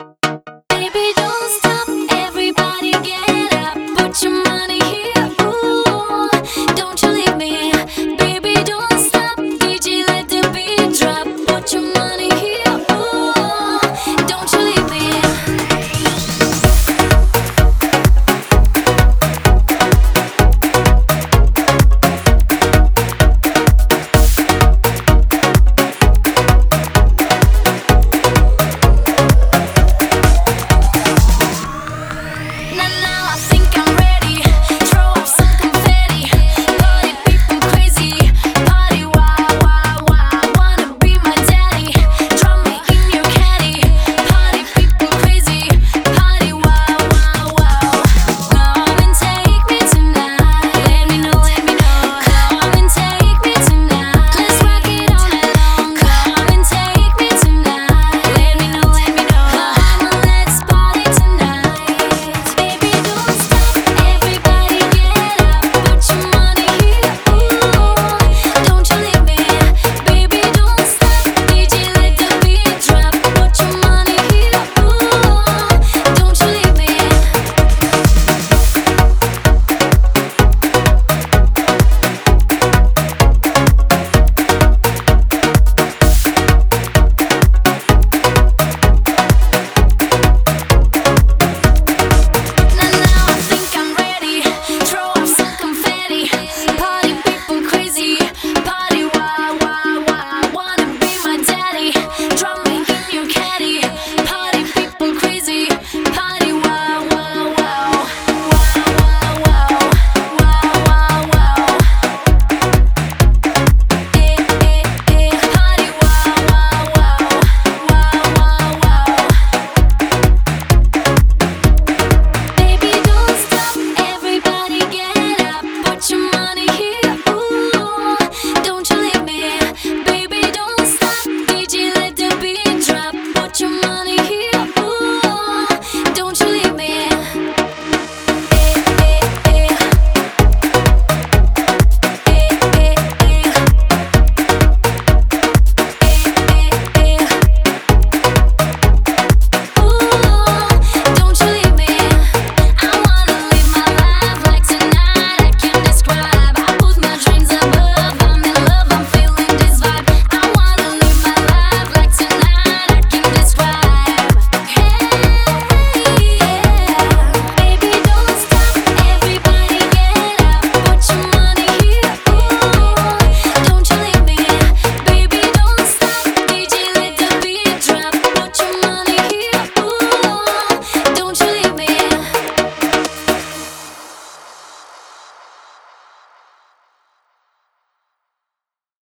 Bye.